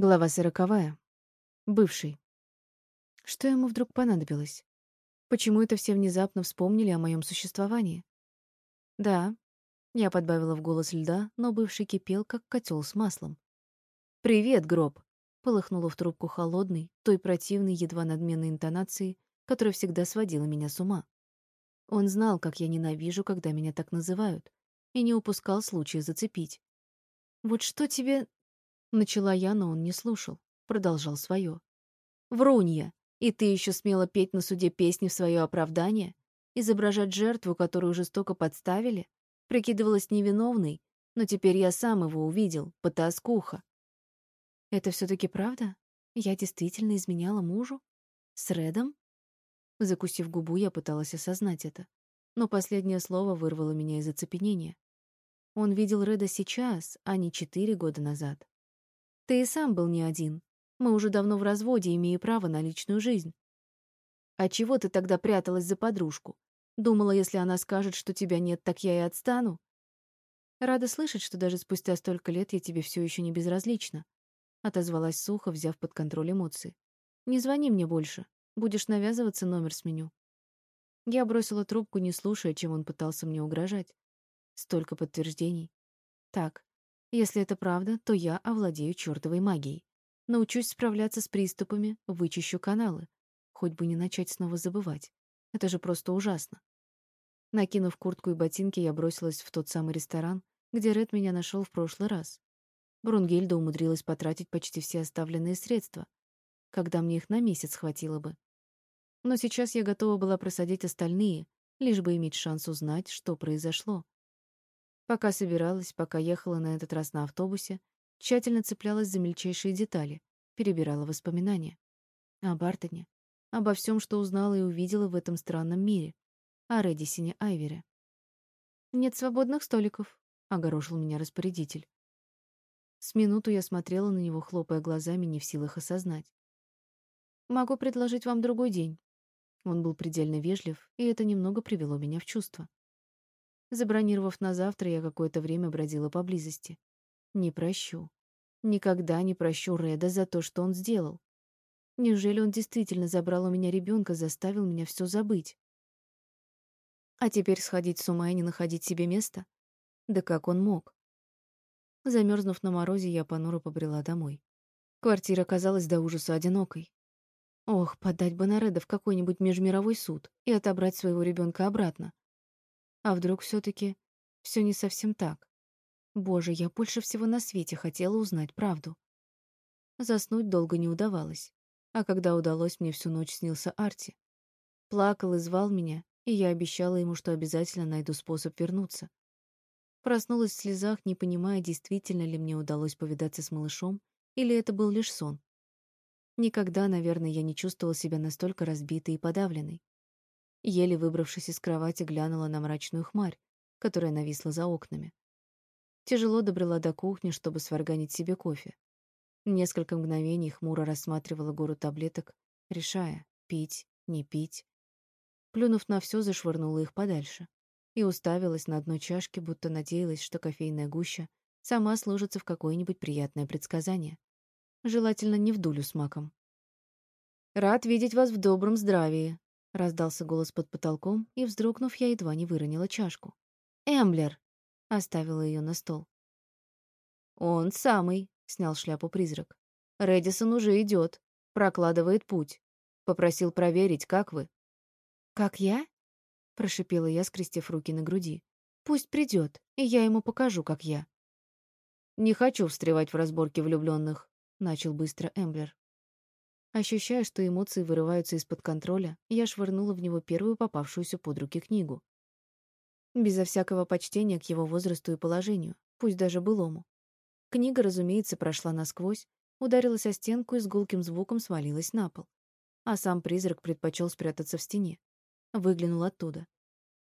Глава сороковая. Бывший. Что ему вдруг понадобилось? Почему это все внезапно вспомнили о моем существовании? Да, я подбавила в голос льда, но бывший кипел, как котел с маслом. «Привет, гроб!» — полыхнула в трубку холодной, той противной, едва надменной интонацией, которая всегда сводила меня с ума. Он знал, как я ненавижу, когда меня так называют, и не упускал случая зацепить. «Вот что тебе Начала я, но он не слушал. Продолжал свое. «Врунья! И ты еще смела петь на суде песни в свое оправдание? Изображать жертву, которую жестоко подставили? Прикидывалась невиновной, но теперь я сам его увидел, потаскуха». «Это все таки правда? Я действительно изменяла мужу? С Редом?» Закусив губу, я пыталась осознать это. Но последнее слово вырвало меня из оцепенения. Он видел Реда сейчас, а не четыре года назад. Ты и сам был не один. Мы уже давно в разводе, имея право на личную жизнь. А чего ты тогда пряталась за подружку? Думала, если она скажет, что тебя нет, так я и отстану? Рада слышать, что даже спустя столько лет я тебе все еще не безразлична. Отозвалась сухо, взяв под контроль эмоции. Не звони мне больше. Будешь навязываться, номер сменю. Я бросила трубку, не слушая, чем он пытался мне угрожать. Столько подтверждений. Так, если это правда, то я овладею чертовой магией. Научусь справляться с приступами, вычищу каналы. Хоть бы не начать снова забывать. Это же просто ужасно. Накинув куртку и ботинки, я бросилась в тот самый ресторан, где Ред меня нашел в прошлый раз. Брунгельда умудрилась потратить почти все оставленные средства, когда мне их на месяц хватило бы. Но сейчас я готова была просадить остальные, лишь бы иметь шанс узнать, что произошло. Пока собиралась, пока ехала на этот раз на автобусе, тщательно цеплялась за мельчайшие детали, перебирала воспоминания. О Бартоне, обо всем, что узнала и увидела в этом странном мире, о Редисине Айвере. «Нет свободных столиков», — огорошил меня распорядитель. С минуту я смотрела на него, хлопая глазами, не в силах осознать. «Могу предложить вам другой день». Он был предельно вежлив, и это немного привело меня в чувство. Забронировав на завтра, я какое-то время бродила поблизости. Не прощу. Никогда не прощу Реда за то, что он сделал. Неужели он действительно забрал у меня ребенка, заставил меня все забыть? А теперь сходить с ума и не находить себе места? Да как он мог? Замерзнув на морозе, я понуро побрела домой. Квартира казалась до ужаса одинокой. Ох, подать бы на Реда в какой-нибудь межмировой суд и отобрать своего ребенка обратно. А вдруг все таки все не совсем так? Боже, я больше всего на свете хотела узнать правду. Заснуть долго не удавалось. А когда удалось, мне всю ночь снился Арти. Плакал и звал меня, и я обещала ему, что обязательно найду способ вернуться. Проснулась в слезах, не понимая, действительно ли мне удалось повидаться с малышом, или это был лишь сон. Никогда, наверное, я не чувствовала себя настолько разбитой и подавленной. Еле выбравшись из кровати, глянула на мрачную хмарь, которая нависла за окнами. Тяжело добрела до кухни, чтобы сварганить себе кофе. Несколько мгновений хмуро рассматривала гору таблеток, решая, пить, не пить. Плюнув на все, зашвырнула их подальше и уставилась на дно чашки, будто надеялась, что кофейная гуща сама сложится в какое-нибудь приятное предсказание. Желательно не в дулю с маком. «Рад видеть вас в добром здравии», Раздался голос под потолком, и, вздрогнув, я едва не выронила чашку. «Эмблер!» — оставила ее на стол. «Он самый!» — снял шляпу призрак. «Редисон уже идет, прокладывает путь. Попросил проверить, как вы». «Как я?» — прошипела я, скрестив руки на груди. «Пусть придет, и я ему покажу, как я». «Не хочу встревать в разборки влюбленных», — начал быстро Эмблер. Ощущая, что эмоции вырываются из-под контроля, я швырнула в него первую попавшуюся под руки книгу. Безо всякого почтения к его возрасту и положению, пусть даже былому. Книга, разумеется, прошла насквозь, ударилась о стенку и с гулким звуком свалилась на пол. А сам призрак предпочел спрятаться в стене. Выглянул оттуда.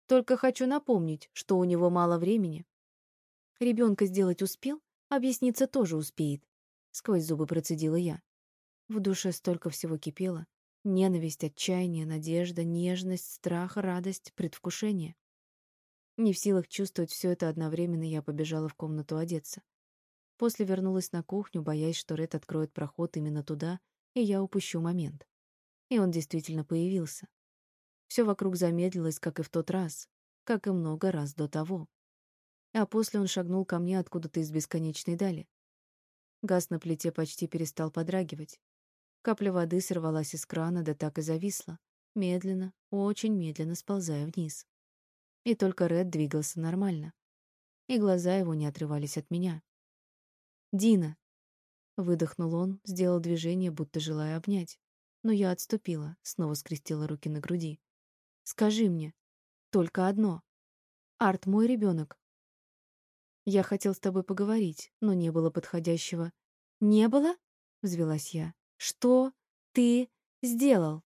«Только хочу напомнить, что у него мало времени». Ребенка сделать успел, объясниться тоже успеет», — сквозь зубы процедила я. В душе столько всего кипело. Ненависть, отчаяние, надежда, нежность, страх, радость, предвкушение. Не в силах чувствовать все это одновременно, я побежала в комнату одеться. После вернулась на кухню, боясь, что Ред откроет проход именно туда, и я упущу момент. И он действительно появился. Все вокруг замедлилось, как и в тот раз, как и много раз до того. А после он шагнул ко мне откуда-то из бесконечной дали. Газ на плите почти перестал подрагивать. Капля воды сорвалась из крана, да так и зависла, медленно, очень медленно сползая вниз. И только Ред двигался нормально. И глаза его не отрывались от меня. «Дина!» Выдохнул он, сделал движение, будто желая обнять. Но я отступила, снова скрестила руки на груди. «Скажи мне. Только одно. Арт мой ребенок. Я хотел с тобой поговорить, но не было подходящего. «Не было?» — взвелась я. «Что ты сделал?»